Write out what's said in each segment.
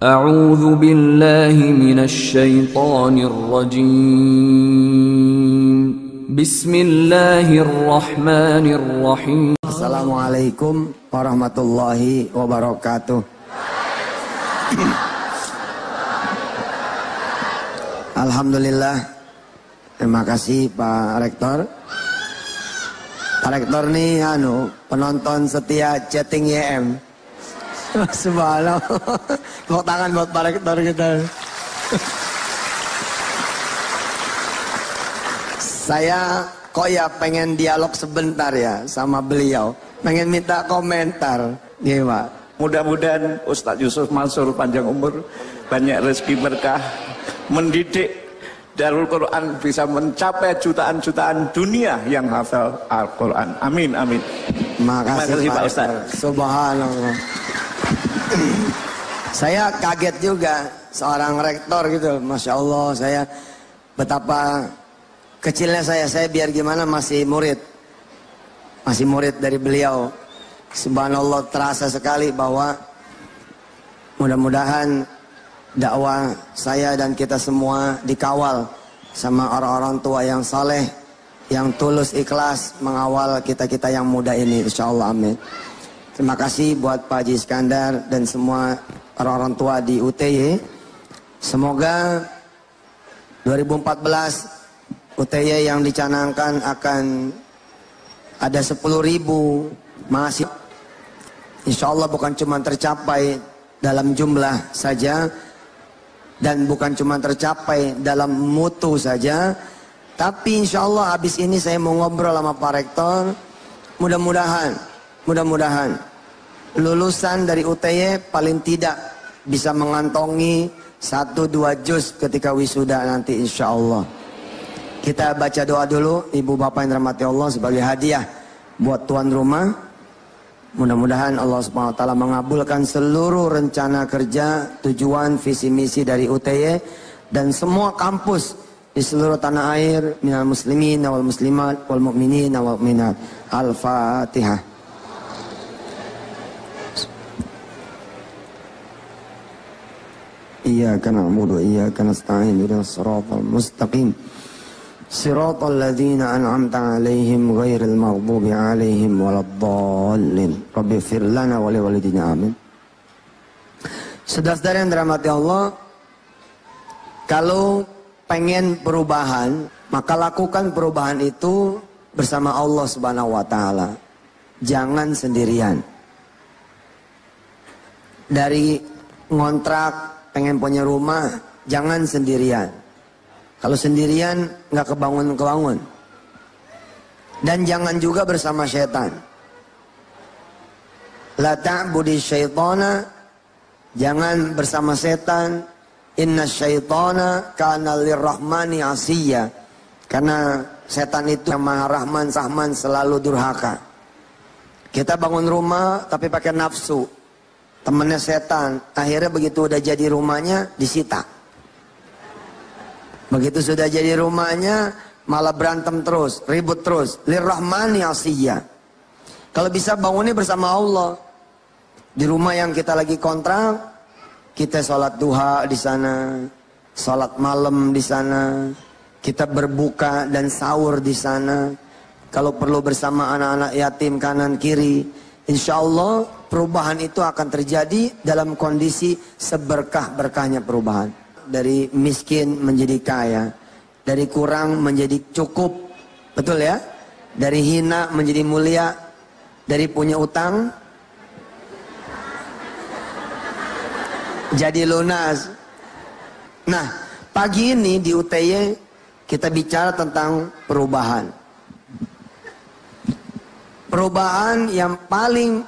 أعوذ بالله من الشيطان الرجيم بسم الله الرحمن الرحيم Assalamualaikum warahmatullahi wabarakatuh. Alhamdulillah. Terima kasih Pak Rektor. Pak Rektor nih anu penonton setia chatting YM. Subhanallah. Tepuk tangan buat Rektor kita. Saya kok ya pengen dialog sebentar ya sama beliau. Pengen minta komentar. Iya Pak. Mudah-mudahan Ustadz Yusuf Mansur panjang umur, banyak rezeki berkah, mendidik Darul Quran bisa mencapai jutaan-jutaan dunia yang hafal Al-Quran. Amin, amin. Makasih, Terima kasih, Pak Pak Ustaz. Subhanallah. saya kaget juga seorang rektor gitu. Masya Allah saya betapa kecilnya saya. Saya biar gimana masih murid. Masih murid dari beliau. Subhanallah terasa sekali bahwa mudah-mudahan dakwah saya dan kita semua dikawal sama orang-orang tua yang saleh yang tulus ikhlas mengawal kita-kita yang muda ini insyaallah amin terima kasih buat Pak Haji Iskandar dan semua orang-orang tua di UTY semoga 2014 UTY yang dicanangkan akan ada 10.000 mahasiswa. Insya Allah bukan cuma tercapai dalam jumlah saja dan bukan cuma tercapai dalam mutu saja tapi insya Allah habis ini saya mau ngobrol sama Pak Rektor. Mudah-mudahan mudah-mudahan lulusan dari UTY paling tidak bisa mengantongi satu dua juz ketika wisuda nanti insya Allah kita baca doa dulu ibu bapak yang dirahmati Allah sebagai hadiah buat tuan rumah Mudah-mudahan Allah Subhanahu wa taala mengabulkan seluruh rencana kerja, tujuan, visi misi dari UTY dan semua kampus di seluruh tanah air minal muslimin wal muslimat wal mu'minin wal mu'minat. Al-Fatihah. إياك نعبد وإياك نستعين اهدنا الصراط المستقيم صراط الذين أنعمت عليهم غير المغضوب عليهم ولا الضالين رب اغفر لنا ولوالدينا آمين Saudara-saudara yang dirahmati Allah Kalau pengen perubahan Maka lakukan perubahan itu bersama Allah subhanahu wa ta'ala Jangan sendirian Dari ngontrak pengen punya rumah Jangan sendirian kalau sendirian nggak kebangun-kebangun. Dan jangan juga bersama setan. La ta'budi syaitana. Jangan bersama setan. Inna syaitana kana lirrahmani asiyya. Karena setan itu yang maha rahman sahman selalu durhaka. Kita bangun rumah tapi pakai nafsu. Temennya setan. Akhirnya begitu udah jadi rumahnya disita. Begitu sudah jadi rumahnya malah berantem terus, ribut terus. Lirrahmani asiyya. Kalau bisa bangunnya bersama Allah. Di rumah yang kita lagi kontrak, kita sholat duha di sana, sholat malam di sana, kita berbuka dan sahur di sana. Kalau perlu bersama anak-anak yatim kanan kiri, insya Allah perubahan itu akan terjadi dalam kondisi seberkah-berkahnya perubahan dari miskin menjadi kaya, dari kurang menjadi cukup, betul ya? Dari hina menjadi mulia, dari punya utang jadi lunas. Nah, pagi ini di UTY kita bicara tentang perubahan. Perubahan yang paling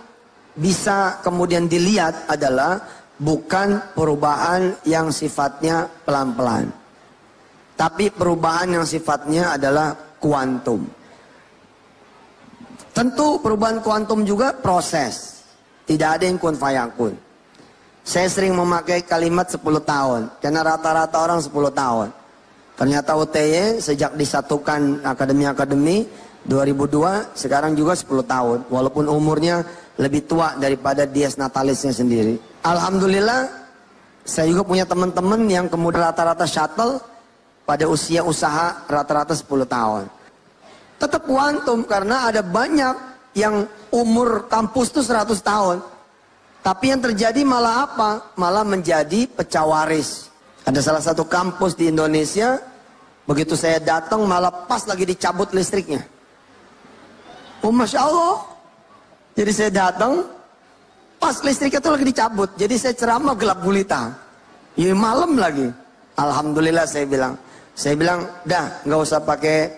bisa kemudian dilihat adalah bukan perubahan yang sifatnya pelan-pelan. Tapi perubahan yang sifatnya adalah kuantum. Tentu perubahan kuantum juga proses. Tidak ada yang kun fayakun. Saya sering memakai kalimat 10 tahun. Karena rata-rata orang 10 tahun. Ternyata UTY sejak disatukan akademi-akademi 2002 sekarang juga 10 tahun. Walaupun umurnya lebih tua daripada Dies Natalisnya sendiri. Alhamdulillah Saya juga punya teman-teman yang kemudian rata-rata shuttle pada usia usaha rata-rata 10 tahun. Tetap kuantum karena ada banyak yang umur kampus itu 100 tahun. Tapi yang terjadi malah apa? Malah menjadi pecah waris. Ada salah satu kampus di Indonesia, begitu saya datang malah pas lagi dicabut listriknya. Oh Masya Allah. Jadi saya datang, pas listriknya itu lagi dicabut. Jadi saya ceramah gelap gulita. Ya malam lagi. Alhamdulillah saya bilang. Saya bilang, dah nggak usah pakai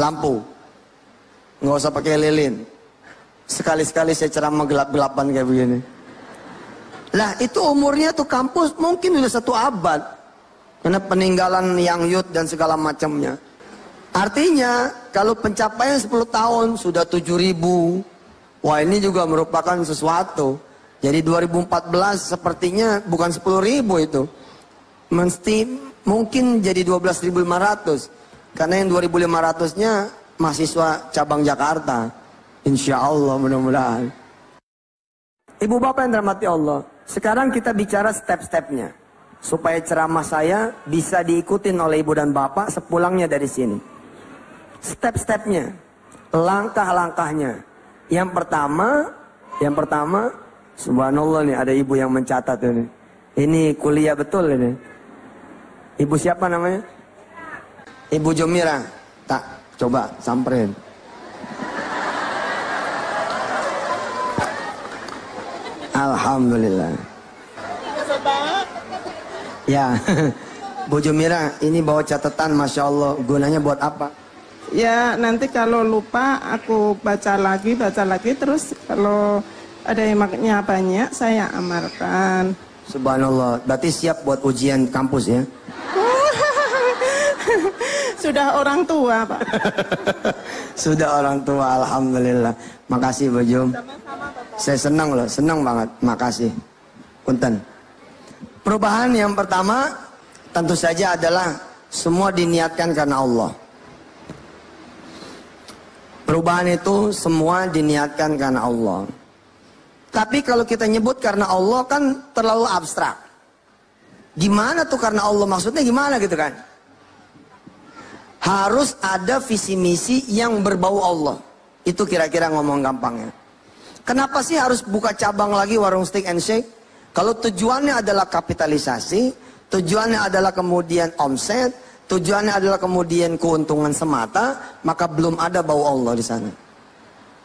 lampu. nggak usah pakai lilin. Sekali-sekali saya ceramah gelap-gelapan kayak begini. Lah itu umurnya tuh kampus mungkin udah satu abad. Karena peninggalan yang yud dan segala macamnya. Artinya kalau pencapaian 10 tahun sudah 7 ribu. Wah ini juga merupakan sesuatu. Jadi 2014 sepertinya bukan 10 ribu itu. Mesti mungkin jadi 12.500. Karena yang 2.500-nya mahasiswa cabang Jakarta. Insya Allah mudah-mudahan. Ibu bapak yang dirahmati Allah. Sekarang kita bicara step-stepnya. Supaya ceramah saya bisa diikutin oleh ibu dan bapak sepulangnya dari sini. Step-stepnya. Langkah-langkahnya. Yang pertama, yang pertama, subhanallah nih ada ibu yang mencatat ini. Ini kuliah betul ini. Ibu siapa namanya? Ibu Jomira. Tak, coba samperin. Alhamdulillah. Ya, Bu Jumira, ini bawa catatan, masya Allah. Gunanya buat apa? Ya nanti kalau lupa aku baca lagi, baca lagi terus kalau ada yang maknya banyak saya amarkan. Subhanallah. Berarti siap buat ujian kampus ya? Sudah orang tua Pak. Sudah orang tua, Alhamdulillah. Makasih Bu Jum. Saya senang loh, senang banget. Makasih. Punten. Perubahan yang pertama tentu saja adalah semua diniatkan karena Allah. Perubahan itu semua diniatkan karena Allah. Tapi kalau kita nyebut karena Allah kan terlalu abstrak. Gimana tuh karena Allah? Maksudnya gimana gitu kan? Harus ada visi misi yang berbau Allah. Itu kira-kira ngomong gampangnya. Kenapa sih harus buka cabang lagi warung steak and shake? Kalau tujuannya adalah kapitalisasi, tujuannya adalah kemudian omset, tujuannya adalah kemudian keuntungan semata, maka belum ada bau Allah di sana.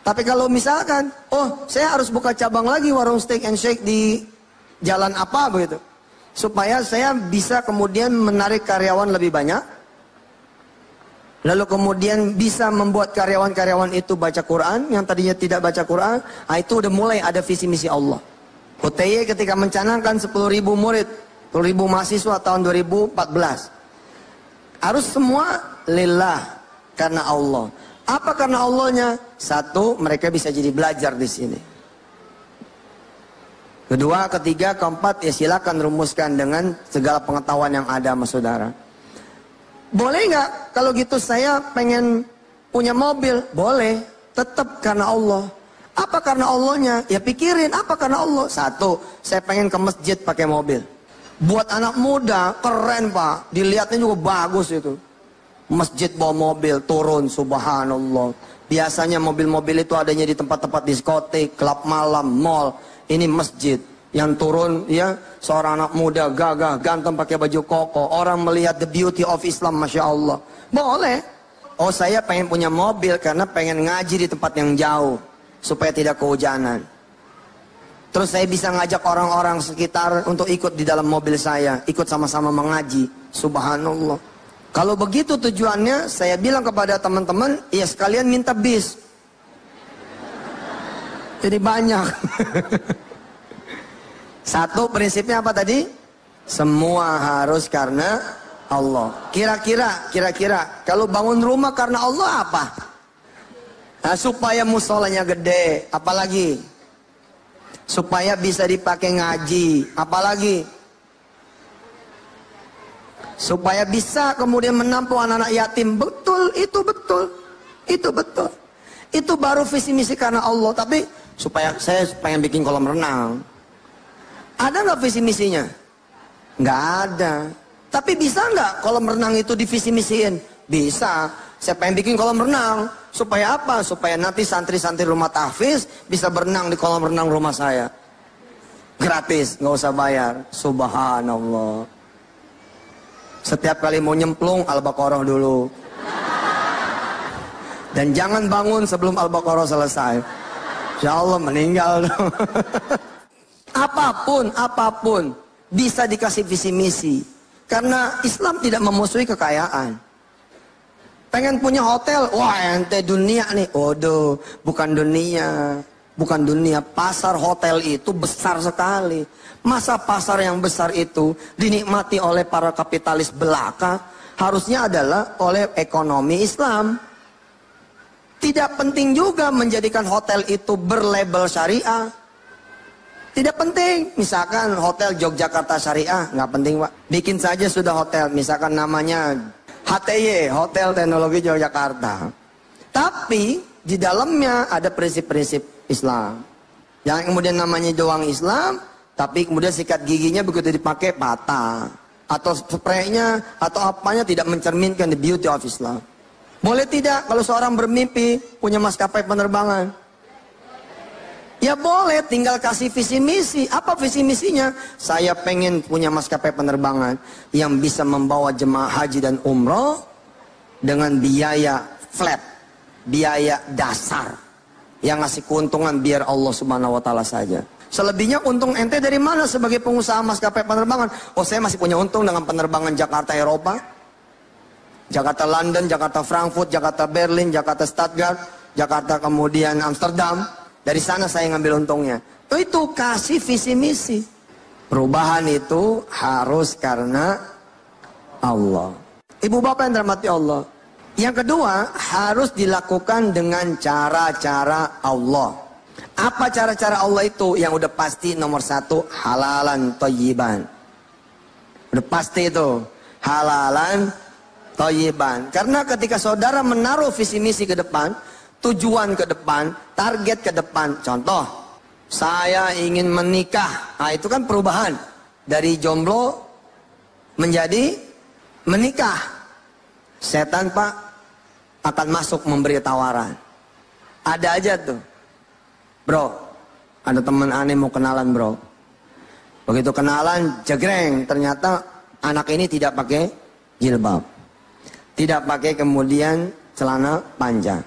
Tapi kalau misalkan, oh saya harus buka cabang lagi warung steak and shake di jalan apa begitu. Supaya saya bisa kemudian menarik karyawan lebih banyak. Lalu kemudian bisa membuat karyawan-karyawan itu baca Quran, yang tadinya tidak baca Quran, nah itu udah mulai ada visi misi Allah. UTY ketika mencanangkan 10.000 murid, 10.000 mahasiswa tahun 2014. Harus semua lillah karena Allah. Apa karena Allahnya? Satu, mereka bisa jadi belajar di sini. Kedua, ketiga, keempat, ya silakan rumuskan dengan segala pengetahuan yang ada sama saudara. Boleh nggak kalau gitu saya pengen punya mobil? Boleh, tetap karena Allah. Apa karena Allahnya? Ya pikirin, apa karena Allah? Satu, saya pengen ke masjid pakai mobil. Buat anak muda, keren pak. Dilihatnya juga bagus itu. Masjid bawa mobil, turun, subhanallah. Biasanya mobil-mobil itu adanya di tempat-tempat diskotik, klub malam, mall. Ini masjid. Yang turun ya seorang anak muda gagah ganteng pakai baju koko orang melihat the beauty of Islam masya Allah boleh oh saya pengen punya mobil karena pengen ngaji di tempat yang jauh supaya tidak kehujanan terus saya bisa ngajak orang-orang sekitar untuk ikut di dalam mobil saya ikut sama-sama mengaji subhanallah kalau begitu tujuannya saya bilang kepada teman-teman ya sekalian minta bis jadi banyak Satu prinsipnya apa tadi? Semua harus karena Allah. Kira-kira, kira-kira kalau bangun rumah karena Allah apa? Nah, supaya musolanya gede, apalagi? Supaya bisa dipakai ngaji, apalagi? Supaya bisa kemudian menampung anak-anak yatim. Betul, itu betul. Itu betul. Itu baru visi misi karena Allah. Tapi supaya saya pengen bikin kolam renang. Ada nggak visi misinya? Nggak ada. Tapi bisa nggak kolam renang itu divisi misiin? Bisa. Siapa yang bikin kolam renang? Supaya apa? Supaya nanti santri-santri rumah tahfiz bisa berenang di kolam renang rumah saya. Gratis, nggak usah bayar. Subhanallah. Setiap kali mau nyemplung Al-Baqarah dulu. Dan jangan bangun sebelum Al-Baqarah selesai. Insya Allah meninggal. apa pun, apa pun bisa dikasih visi misi. Karena Islam tidak memusuhi kekayaan. Pengen punya hotel, wah ente dunia nih. Waduh, bukan dunia. Bukan dunia, pasar hotel itu besar sekali. Masa pasar yang besar itu dinikmati oleh para kapitalis belaka, harusnya adalah oleh ekonomi Islam. Tidak penting juga menjadikan hotel itu berlabel syariah. Tidak penting, misalkan hotel Yogyakarta Syariah, nggak penting pak. Bikin saja sudah hotel, misalkan namanya HTY, Hotel Teknologi Yogyakarta. Tapi di dalamnya ada prinsip-prinsip Islam. Yang kemudian namanya doang Islam, tapi kemudian sikat giginya begitu dipakai patah. Atau spraynya atau apanya tidak mencerminkan the beauty of Islam. Boleh tidak kalau seorang bermimpi punya maskapai penerbangan? Ya boleh, tinggal kasih visi misi. Apa visi misinya? Saya pengen punya maskapai penerbangan yang bisa membawa jemaah haji dan umroh dengan biaya flat, biaya dasar yang ngasih keuntungan biar Allah Subhanahu wa taala saja. Selebihnya untung ente dari mana sebagai pengusaha maskapai penerbangan? Oh, saya masih punya untung dengan penerbangan Jakarta Eropa. Jakarta London, Jakarta Frankfurt, Jakarta Berlin, Jakarta Stuttgart, Jakarta kemudian Amsterdam. Dari sana saya ngambil untungnya. Itu kasih visi misi. Perubahan itu harus karena Allah. Ibu bapak yang dirahmati Allah. Yang kedua, harus dilakukan dengan cara-cara Allah. Apa cara-cara Allah itu? Yang udah pasti nomor satu, halalan toyiban. Udah pasti itu, halalan toyiban. Karena ketika saudara menaruh visi misi ke depan, tujuan ke depan, target ke depan. Contoh, saya ingin menikah. Nah itu kan perubahan. Dari jomblo menjadi menikah. Setan pak akan masuk memberi tawaran. Ada aja tuh. Bro, ada teman aneh mau kenalan bro. Begitu kenalan, jegreng. Ternyata anak ini tidak pakai jilbab. Tidak pakai kemudian celana panjang.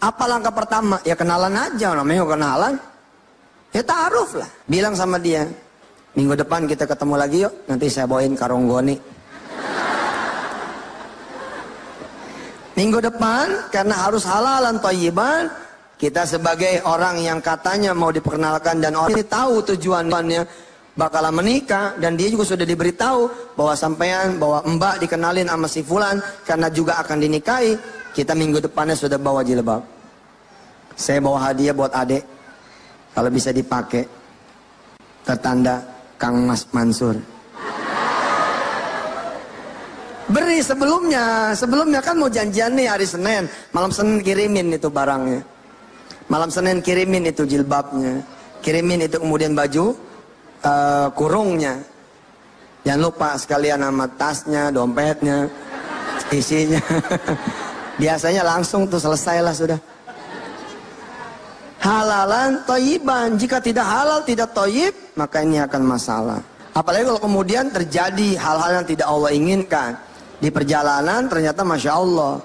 Apa langkah pertama? Ya kenalan aja, namanya kenalan. Ya taruh lah. Bilang sama dia, minggu depan kita ketemu lagi yuk. Nanti saya bawain karung goni. Minggu depan karena harus halalan toyiban kita sebagai orang yang katanya mau diperkenalkan dan orang ini tahu tujuannya bakalan menikah dan dia juga sudah diberitahu bahwa sampean bahwa mbak dikenalin sama si fulan karena juga akan dinikahi kita minggu depannya sudah bawa jilbab. Saya bawa hadiah buat adik. Kalau bisa dipakai. Tertanda Kang Mas Mansur. Beri sebelumnya, sebelumnya kan mau janjian nih hari Senin, malam Senin kirimin itu barangnya. Malam Senin kirimin itu jilbabnya, kirimin itu kemudian baju uh, kurungnya. Jangan lupa sekalian nama tasnya, dompetnya, isinya. Biasanya langsung tuh selesai lah sudah. Halalan toyiban. Jika tidak halal, tidak toyib, maka ini akan masalah. Apalagi kalau kemudian terjadi hal-hal yang tidak Allah inginkan. Di perjalanan ternyata Masya Allah.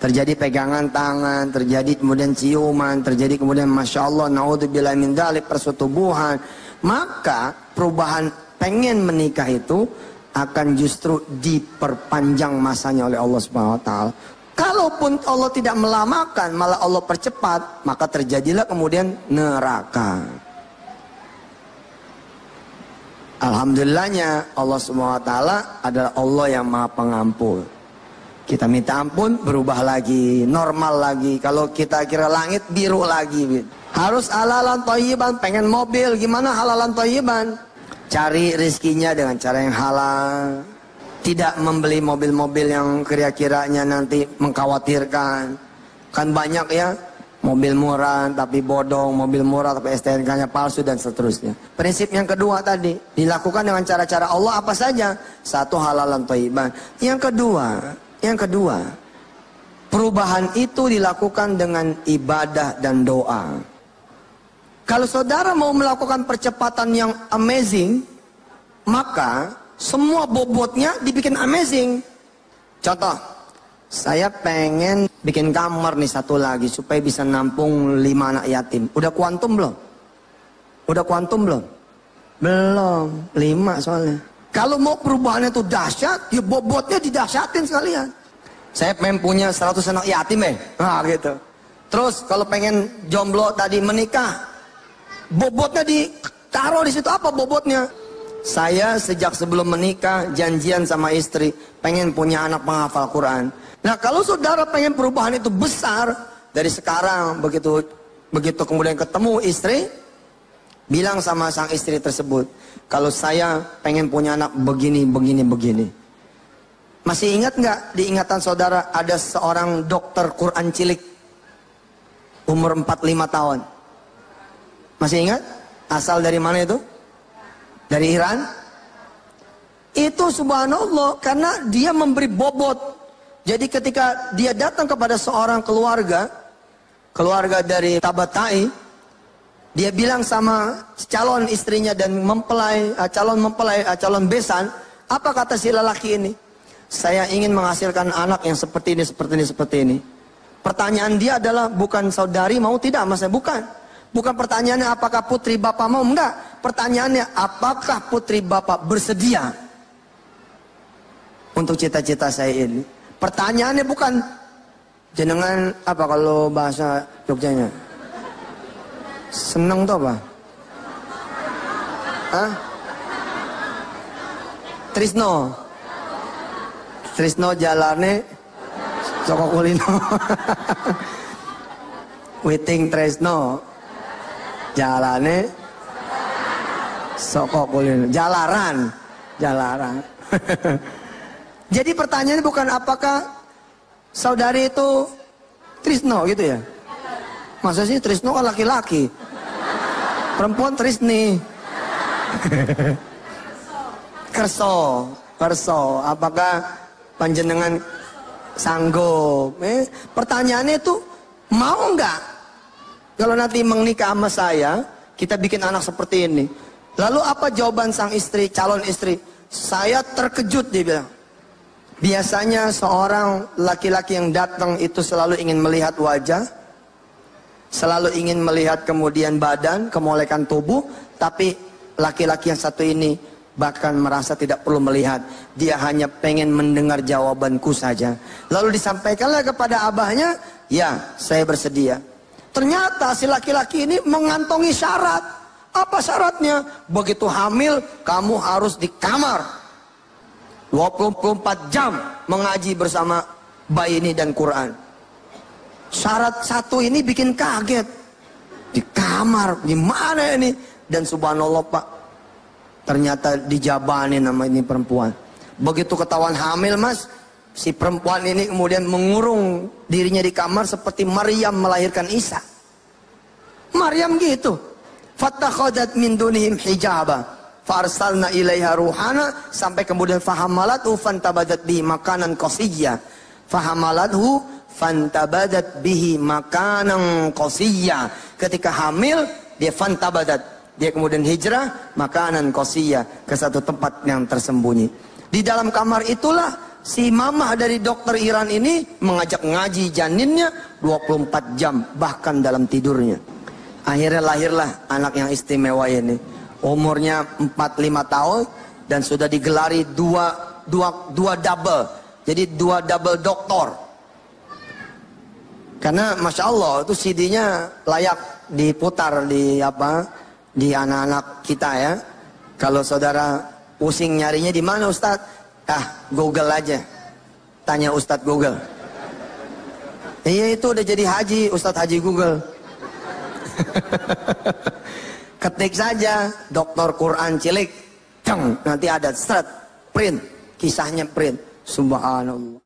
Terjadi pegangan tangan, terjadi kemudian ciuman, terjadi kemudian Masya Allah, naudzubillah min dalik, persetubuhan. Maka perubahan pengen menikah itu akan justru diperpanjang masanya oleh Allah Subhanahu wa taala. Kalaupun Allah tidak melamakan, malah Allah percepat, maka terjadilah kemudian neraka. Alhamdulillahnya Allah SWT adalah Allah yang maha pengampun. Kita minta ampun berubah lagi, normal lagi. Kalau kita kira langit biru lagi. Harus halalan toyiban, pengen mobil, gimana halalan toyiban? Cari rizkinya dengan cara yang halal. Tidak membeli mobil-mobil yang kira-kiranya nanti mengkhawatirkan. Kan banyak ya, Mobil murah tapi bodong, mobil murah tapi STNK-nya palsu dan seterusnya. Prinsip yang kedua tadi, dilakukan dengan cara-cara Allah apa saja? Satu halalan thayyiban. Yang kedua, yang kedua, perubahan itu dilakukan dengan ibadah dan doa. Kalau saudara mau melakukan percepatan yang amazing, maka semua bobotnya dibikin amazing. Contoh, saya pengen bikin kamar nih satu lagi supaya bisa nampung lima anak yatim. Udah kuantum belum? Udah kuantum belum? Belum, lima soalnya. Kalau mau perubahannya itu dahsyat, ya bobotnya didahsyatin sekalian. Saya pengen punya 100 anak yatim eh. Nah gitu. Terus kalau pengen jomblo tadi menikah, bobotnya ditaruh di situ apa bobotnya? Saya sejak sebelum menikah janjian sama istri pengen punya anak penghafal Quran. Nah kalau saudara pengen perubahan itu besar dari sekarang begitu begitu kemudian ketemu istri bilang sama sang istri tersebut kalau saya pengen punya anak begini begini begini. Masih ingat nggak di ingatan saudara ada seorang dokter Quran cilik umur 45 tahun. Masih ingat? Asal dari mana itu? Dari Iran? Itu subhanallah karena dia memberi bobot. Jadi ketika dia datang kepada seorang keluarga keluarga dari Tabatai dia bilang sama calon istrinya dan mempelai uh, calon mempelai uh, calon besan apa kata si lelaki ini? Saya ingin menghasilkan anak yang seperti ini seperti ini seperti ini. Pertanyaan dia adalah bukan saudari mau tidak mas? Bukan. Bukan pertanyaannya apakah putri bapak mau, enggak. Pertanyaannya apakah putri bapak bersedia untuk cita-cita saya ini. Pertanyaannya bukan jenengan apa kalau bahasa Jogjanya? Seneng tuh apa? Hah? Trisno. Trisno jalannya Soko kulino. Witing Trisno jalane soko kuliner. Jalaran. Jalaran. Jadi pertanyaannya bukan apakah saudari itu Trisno gitu ya? Masa sih Trisno kan laki-laki? Perempuan Trisni. Kerso. Kerso. Apakah panjenengan sanggup? Eh, pertanyaannya itu mau nggak? Kalau nanti menikah sama saya, kita bikin anak seperti ini. Lalu apa jawaban sang istri, calon istri? Saya terkejut dia bilang. Biasanya seorang laki-laki yang datang itu selalu ingin melihat wajah, selalu ingin melihat kemudian badan, kemolekan tubuh, tapi laki-laki yang satu ini bahkan merasa tidak perlu melihat. Dia hanya pengen mendengar jawabanku saja. Lalu disampaikanlah kepada abahnya, ya saya bersedia. Ternyata si laki-laki ini mengantongi syarat. Apa syaratnya? Begitu hamil, kamu harus di kamar. 24 jam mengaji bersama bayi ini dan Quran. Syarat satu ini bikin kaget. Di kamar, gimana ini? Dan subhanallah pak, ternyata dijabani nama ini perempuan. Begitu ketahuan hamil mas, si perempuan ini kemudian mengurung dirinya di kamar seperti Maryam melahirkan Isa. Maryam gitu. Fattakhadat min dunihim hijaba. Farsalna ilaiha ruhana sampai kemudian fahamalatu fantabadat bihi makanan qasiyya. Fahamalathu fantabadat bihi makanan qasiyya. Ketika hamil dia fantabadat. Dia kemudian hijrah makanan qasiyya ke satu tempat yang tersembunyi. Di dalam kamar itulah si mamah dari dokter Iran ini mengajak ngaji janinnya 24 jam bahkan dalam tidurnya. Akhirnya lahirlah anak yang istimewa ini. Umurnya 45 tahun dan sudah digelari dua dua dua double. Jadi dua double doktor. Karena masya Allah itu CD-nya layak diputar di apa di anak-anak kita ya. Kalau saudara pusing nyarinya di mana Ustadz? Ah, Google aja. Tanya Ustadz Google. Iya itu udah jadi haji, Ustadz Haji Google. Ketik saja dokter Quran cilik. Ceng, nanti ada seret, print. Kisahnya print. Subhanallah.